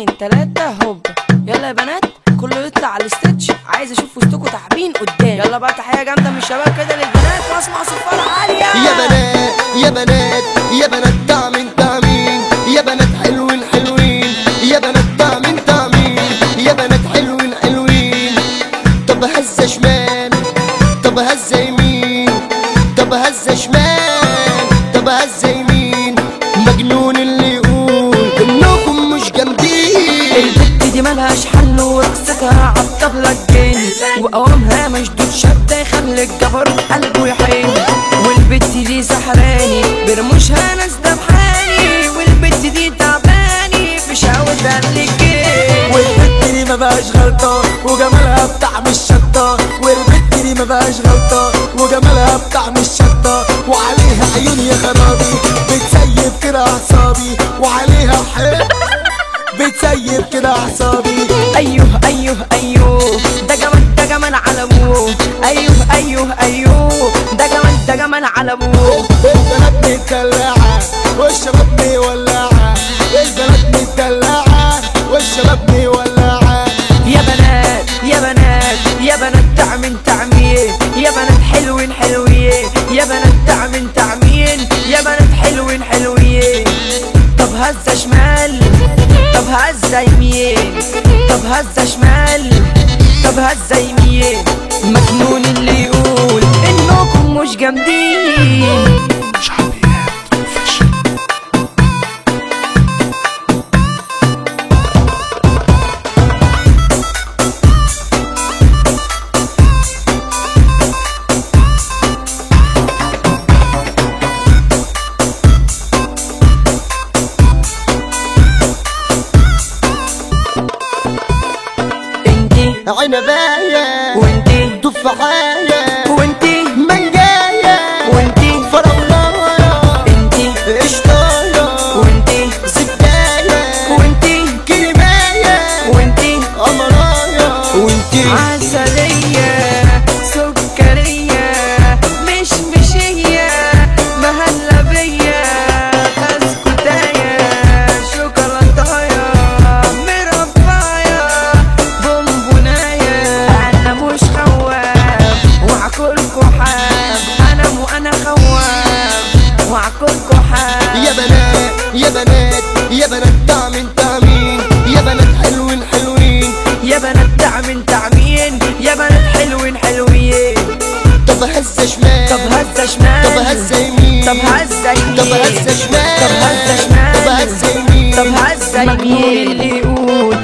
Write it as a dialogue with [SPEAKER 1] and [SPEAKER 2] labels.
[SPEAKER 1] اتنين تلاتة هوب. يلا يا بنات كله يطلع على الستيتش عايز أشوف وسطكوا تعبين قدام. يلا بقى تحية جامدة من الشباب كده للبنات. واسمع صفارة عالية.
[SPEAKER 2] يا بنات يا بنات يا بنات دعمين دعمين يا بنات حلوين حلوين. يا بنات دعمين دعمين يا بنات حلوين حلوين. طب هزة شمال طب هزة يمين. طب هزة شمال طب هزة يمين. مجنون اللي
[SPEAKER 1] ملهاش حل ورقصتها عالطبلة الجن وقوامها مشدود شدة يخلي الجبر قلبه يحن والبت دي سحراني برموشها ناس دبحاني والبت دي تعباني في شهوة الجن
[SPEAKER 3] والبت دي ما بقاش غلطة وجمالها بطعم الشطة والبت دي ما بقاش غلطة وجمالها بطعم الشطة وعليها عيون يا خرابي بتسيب كده أعصابي. وعليها حب بتسيب كده أعصابي.
[SPEAKER 1] أيوه أيوه أيوه. ده جمال ده جمال على ابوه أيوه أيوه أيوه. ده جمال ده جمال على ابوه
[SPEAKER 3] البنات متدلعة والشباب مولعة. البنات متدلعة والشباب مولعة.
[SPEAKER 1] يا بنات يا بنات يا بنات تعمين تعمين يا بنات حلوين حلوين. يا بنات تعمين تعمين يا بنات حلوين حلوين. طب هزة شمال. طب هزة يمين طب هزة شمال طب هزة يمين مجنون اللي يقول إنكم مش جامدين.
[SPEAKER 2] عنباية
[SPEAKER 1] وإنتي
[SPEAKER 2] تفاحية يا بنات يا بنات يا بنات تعمين تعمين يا بنات حلوين حلوين.
[SPEAKER 1] يا بنات تعمين تعمين يا بنات حلوين حلوين.
[SPEAKER 2] طب هزة شمال.
[SPEAKER 1] طب هزة شمال.
[SPEAKER 2] طب هزة يمين.
[SPEAKER 1] طب هزة يمين.
[SPEAKER 2] طب هزة شمال.
[SPEAKER 1] طب هزة شمال.
[SPEAKER 2] طب هزة يمين.
[SPEAKER 1] طب هزة يمين. اللي يقول.